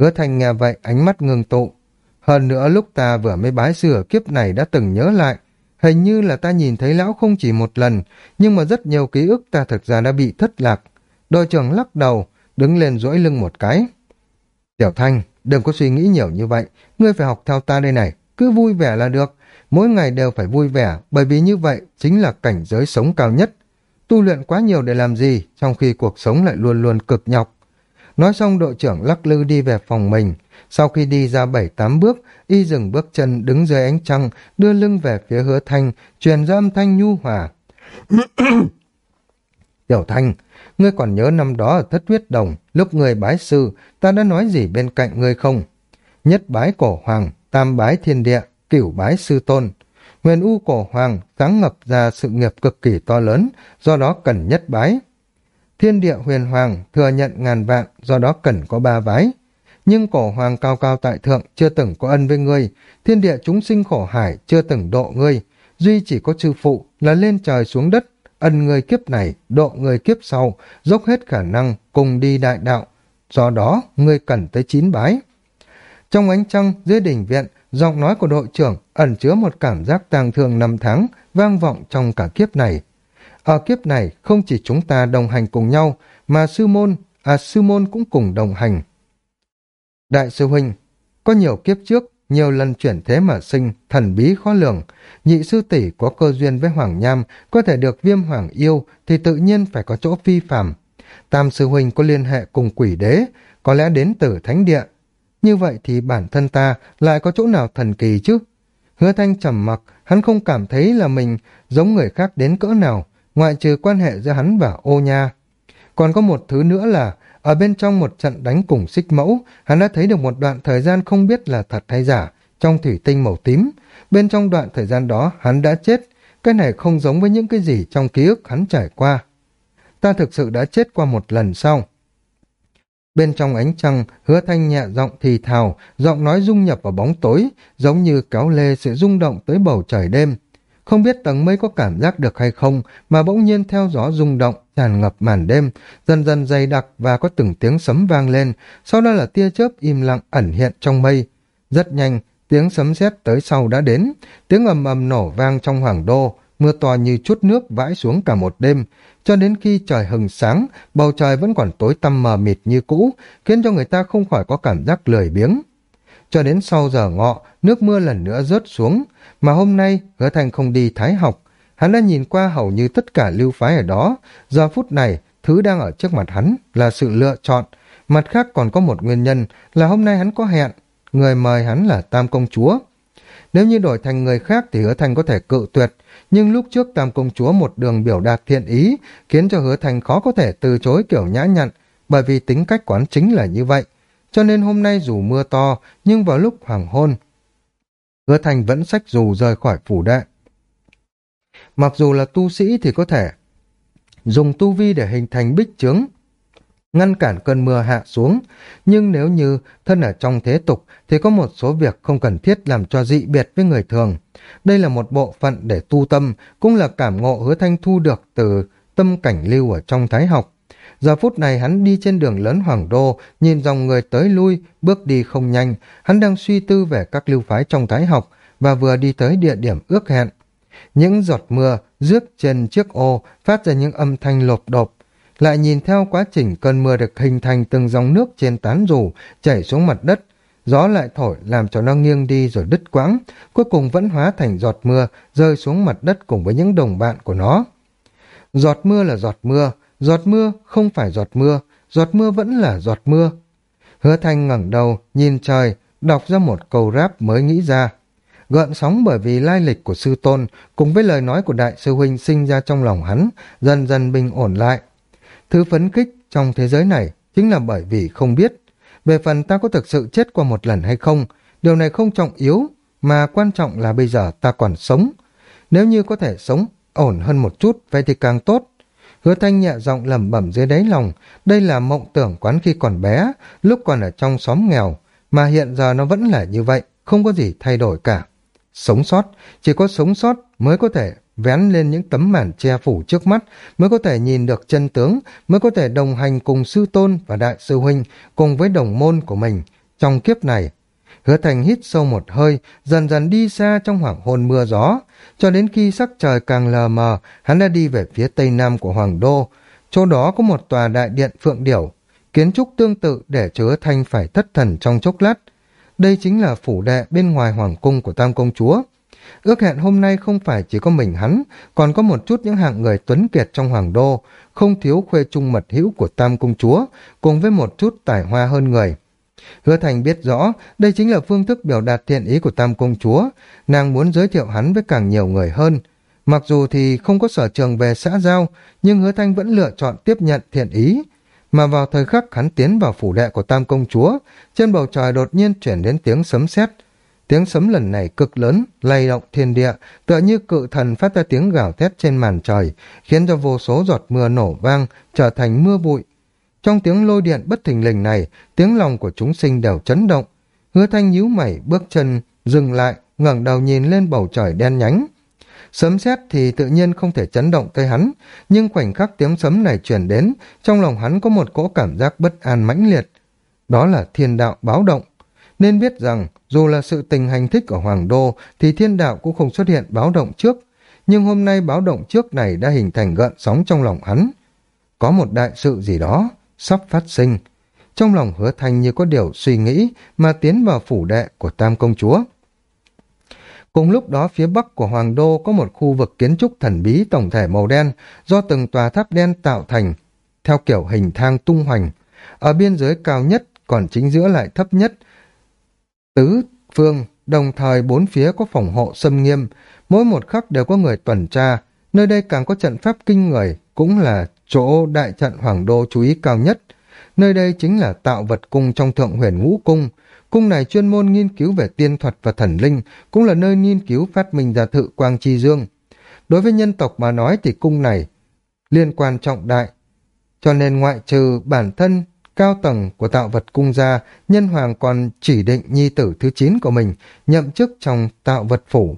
Hứa thành nghe vậy, ánh mắt ngừng tụ. Hơn nữa lúc ta vừa mới bái sư ở kiếp này đã từng nhớ lại. Hình như là ta nhìn thấy lão không chỉ một lần, nhưng mà rất nhiều ký ức ta thực ra đã bị thất lạc. Đội trưởng lắc đầu, đứng lên duỗi lưng một cái. Tiểu Thanh, đừng có suy nghĩ nhiều như vậy, ngươi phải học theo ta đây này, cứ vui vẻ là được, mỗi ngày đều phải vui vẻ, bởi vì như vậy chính là cảnh giới sống cao nhất. Tu luyện quá nhiều để làm gì, trong khi cuộc sống lại luôn luôn cực nhọc. Nói xong đội trưởng lắc lư đi về phòng mình, sau khi đi ra bảy tám bước, y dừng bước chân đứng dưới ánh trăng, đưa lưng về phía hứa thanh, truyền ra âm thanh nhu hòa. Tiểu Thanh, ngươi còn nhớ năm đó ở thất huyết đồng, lúc người bái sư, ta đã nói gì bên cạnh ngươi không? Nhất bái cổ hoàng, tam bái thiên địa, cửu bái sư tôn. Huyền U cổ hoàng sáng ngập ra sự nghiệp cực kỳ to lớn, do đó cần nhất bái. Thiên địa huyền hoàng thừa nhận ngàn vạn, do đó cần có ba bái. Nhưng cổ hoàng cao cao tại thượng chưa từng có ân với ngươi, thiên địa chúng sinh khổ hải chưa từng độ ngươi, duy chỉ có chư phụ là lên trời xuống đất ân người kiếp này, độ người kiếp sau, dốc hết khả năng cùng đi đại đạo. Do đó, ngươi cần tới chín bái. Trong ánh trăng, dưới đỉnh viện, giọng nói của đội trưởng ẩn chứa một cảm giác tang thương năm tháng, vang vọng trong cả kiếp này. Ở kiếp này, không chỉ chúng ta đồng hành cùng nhau, mà sư môn, à sư môn cũng cùng đồng hành. Đại sư huynh, có nhiều kiếp trước, nhiều lần chuyển thế mà sinh, thần bí khó lường. Nhị sư tỷ có cơ duyên với Hoàng Nham, có thể được viêm hoàng yêu, thì tự nhiên phải có chỗ phi phàm. Tam sư huynh có liên hệ cùng quỷ đế, có lẽ đến từ thánh địa. Như vậy thì bản thân ta lại có chỗ nào thần kỳ chứ? Hứa thanh trầm mặc, hắn không cảm thấy là mình giống người khác đến cỡ nào, ngoại trừ quan hệ giữa hắn và ô nha. Còn có một thứ nữa là ở bên trong một trận đánh cùng xích mẫu, hắn đã thấy được một đoạn thời gian không biết là thật hay giả, trong thủy tinh màu tím. Bên trong đoạn thời gian đó, hắn đã chết. Cái này không giống với những cái gì trong ký ức hắn trải qua. Ta thực sự đã chết qua một lần sau. Bên trong ánh trăng, hứa thanh nhẹ giọng thì thào, giọng nói rung nhập vào bóng tối, giống như kéo lê sự rung động tới bầu trời đêm. Không biết tầng mây có cảm giác được hay không, mà bỗng nhiên theo gió rung động, tràn ngập màn đêm, dần dần dày đặc và có từng tiếng sấm vang lên, sau đó là tia chớp im lặng ẩn hiện trong mây. Rất nhanh, tiếng sấm sét tới sau đã đến, tiếng ầm ầm nổ vang trong hoàng đô, mưa to như chút nước vãi xuống cả một đêm, cho đến khi trời hừng sáng, bầu trời vẫn còn tối tăm mờ mịt như cũ, khiến cho người ta không khỏi có cảm giác lười biếng. Cho đến sau giờ ngọ, nước mưa lần nữa rớt xuống, mà hôm nay hứa thành không đi thái học. Hắn đã nhìn qua hầu như tất cả lưu phái ở đó, giờ phút này, thứ đang ở trước mặt hắn là sự lựa chọn, mặt khác còn có một nguyên nhân là hôm nay hắn có hẹn, người mời hắn là Tam Công Chúa. Nếu như đổi thành người khác thì hứa thành có thể cự tuyệt, nhưng lúc trước Tam Công Chúa một đường biểu đạt thiện ý, khiến cho hứa thành khó có thể từ chối kiểu nhã nhặn, bởi vì tính cách quán chính là như vậy. Cho nên hôm nay dù mưa to, nhưng vào lúc hoàng hôn, hứa thành vẫn sách dù rời khỏi phủ đệ. Mặc dù là tu sĩ thì có thể dùng tu vi để hình thành bích trướng, ngăn cản cơn mưa hạ xuống, nhưng nếu như thân ở trong thế tục thì có một số việc không cần thiết làm cho dị biệt với người thường. Đây là một bộ phận để tu tâm, cũng là cảm ngộ hứa thanh thu được từ tâm cảnh lưu ở trong thái học. Giờ phút này hắn đi trên đường lớn Hoàng Đô, nhìn dòng người tới lui, bước đi không nhanh, hắn đang suy tư về các lưu phái trong thái học và vừa đi tới địa điểm ước hẹn. Những giọt mưa rước trên chiếc ô phát ra những âm thanh lộp đột, lại nhìn theo quá trình cơn mưa được hình thành từng dòng nước trên tán rủ chảy xuống mặt đất, gió lại thổi làm cho nó nghiêng đi rồi đứt quãng, cuối cùng vẫn hóa thành giọt mưa rơi xuống mặt đất cùng với những đồng bạn của nó. Giọt mưa là giọt mưa, giọt mưa không phải giọt mưa, giọt mưa vẫn là giọt mưa. Hứa Thanh ngẩng đầu, nhìn trời, đọc ra một câu rap mới nghĩ ra. Gợn sóng bởi vì lai lịch của sư tôn cùng với lời nói của đại sư huynh sinh ra trong lòng hắn, dần dần bình ổn lại. Thứ phấn kích trong thế giới này chính là bởi vì không biết. Về phần ta có thực sự chết qua một lần hay không, điều này không trọng yếu, mà quan trọng là bây giờ ta còn sống. Nếu như có thể sống ổn hơn một chút, vậy thì càng tốt. Hứa thanh nhẹ giọng lẩm bẩm dưới đáy lòng, đây là mộng tưởng quán khi còn bé, lúc còn ở trong xóm nghèo, mà hiện giờ nó vẫn là như vậy, không có gì thay đổi cả. Sống sót, chỉ có sống sót mới có thể vén lên những tấm màn che phủ trước mắt, mới có thể nhìn được chân tướng, mới có thể đồng hành cùng sư tôn và đại sư huynh, cùng với đồng môn của mình trong kiếp này. Hứa Thành hít sâu một hơi, dần dần đi xa trong hoàng hôn mưa gió, cho đến khi sắc trời càng lờ mờ, hắn đã đi về phía tây nam của Hoàng Đô. Chỗ đó có một tòa đại điện phượng điểu, kiến trúc tương tự để chứa Thanh phải thất thần trong chốc lát. Đây chính là phủ đệ bên ngoài hoàng cung của Tam Công Chúa. Ước hẹn hôm nay không phải chỉ có mình hắn, còn có một chút những hạng người tuấn kiệt trong hoàng đô, không thiếu khuê trung mật hữu của tam công chúa, cùng với một chút tài hoa hơn người. Hứa Thành biết rõ, đây chính là phương thức biểu đạt thiện ý của tam công chúa, nàng muốn giới thiệu hắn với càng nhiều người hơn. Mặc dù thì không có sở trường về xã giao, nhưng hứa Thanh vẫn lựa chọn tiếp nhận thiện ý. Mà vào thời khắc hắn tiến vào phủ đệ của tam công chúa, trên bầu trời đột nhiên chuyển đến tiếng sấm sét Tiếng sấm lần này cực lớn, lay động thiên địa, tựa như cự thần phát ra tiếng gào thét trên màn trời, khiến cho vô số giọt mưa nổ vang, trở thành mưa bụi. Trong tiếng lôi điện bất thình lình này, tiếng lòng của chúng sinh đều chấn động. Hứa thanh nhíu mày, bước chân, dừng lại, ngẩng đầu nhìn lên bầu trời đen nhánh. Sấm sét thì tự nhiên không thể chấn động tới hắn, nhưng khoảnh khắc tiếng sấm này truyền đến, trong lòng hắn có một cỗ cảm giác bất an mãnh liệt. Đó là thiên đạo báo động. Nên biết rằng, dù là sự tình hành thích ở Hoàng Đô, thì thiên đạo cũng không xuất hiện báo động trước. Nhưng hôm nay báo động trước này đã hình thành gợn sóng trong lòng hắn. Có một đại sự gì đó, sắp phát sinh. Trong lòng hứa thành như có điều suy nghĩ mà tiến vào phủ đệ của Tam Công Chúa. Cùng lúc đó phía bắc của Hoàng Đô có một khu vực kiến trúc thần bí tổng thể màu đen do từng tòa tháp đen tạo thành theo kiểu hình thang tung hoành. Ở biên giới cao nhất còn chính giữa lại thấp nhất tứ phương, đồng thời bốn phía có phòng hộ xâm nghiêm, mỗi một khắc đều có người tuần tra, nơi đây càng có trận pháp kinh người, cũng là chỗ đại trận hoàng đô chú ý cao nhất. Nơi đây chính là tạo vật cung trong thượng huyền ngũ cung. Cung này chuyên môn nghiên cứu về tiên thuật và thần linh, cũng là nơi nghiên cứu phát minh ra thự quang chi dương. Đối với nhân tộc mà nói thì cung này liên quan trọng đại, cho nên ngoại trừ bản thân cao tầng của tạo vật cung gia, nhân hoàng còn chỉ định nhi tử thứ 9 của mình nhậm chức trong tạo vật phủ.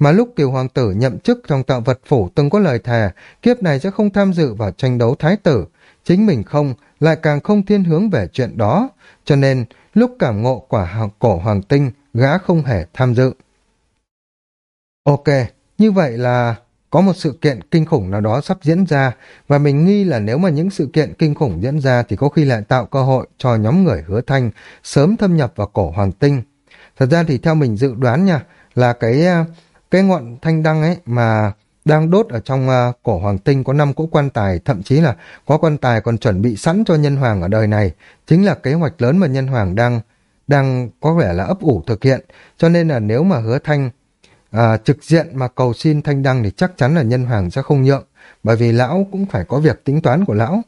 Mà lúc kiều hoàng tử nhậm chức trong tạo vật phủ từng có lời thề, kiếp này sẽ không tham dự vào tranh đấu thái tử. Chính mình không, lại càng không thiên hướng về chuyện đó. Cho nên, lúc cảm ngộ quả cổ hoàng tinh, gã không hề tham dự. Ok, như vậy là có một sự kiện kinh khủng nào đó sắp diễn ra và mình nghi là nếu mà những sự kiện kinh khủng diễn ra thì có khi lại tạo cơ hội cho nhóm người hứa thanh sớm thâm nhập vào cổ hoàng tinh. Thật ra thì theo mình dự đoán nha là cái à, cái ngọn thanh đăng ấy mà đang đốt ở trong uh, cổ hoàng tinh có năm cỗ quan tài, thậm chí là có quan tài còn chuẩn bị sẵn cho nhân hoàng ở đời này, chính là kế hoạch lớn mà nhân hoàng đang đang có vẻ là ấp ủ thực hiện. Cho nên là nếu mà hứa thanh à, trực diện mà cầu xin thanh đăng thì chắc chắn là nhân hoàng sẽ không nhượng bởi vì lão cũng phải có việc tính toán của lão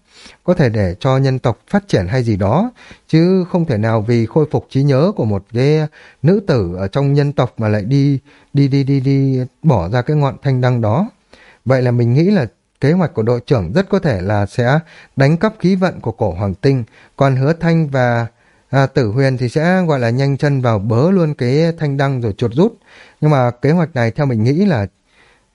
có thể để cho nhân tộc phát triển hay gì đó chứ không thể nào vì khôi phục trí nhớ của một cái nữ tử ở trong nhân tộc mà lại đi đi đi đi đi bỏ ra cái ngọn thanh đăng đó. Vậy là mình nghĩ là kế hoạch của đội trưởng rất có thể là sẽ đánh cắp khí vận của cổ hoàng tinh còn hứa thanh và à, tử huyền thì sẽ gọi là nhanh chân vào bớ luôn cái thanh đăng rồi chuột rút. Nhưng mà kế hoạch này theo mình nghĩ là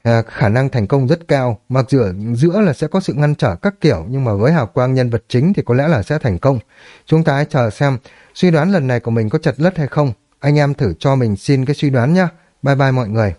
à, khả năng thành công rất cao. Mặc dù giữa là sẽ có sự ngăn trở các kiểu nhưng mà với hào quang nhân vật chính thì có lẽ là sẽ thành công. Chúng ta hãy chờ xem suy đoán lần này của mình có chật lất hay không. Anh em thử cho mình xin cái suy đoán nhá. Bye bye mọi người.